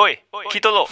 おい聞いとろお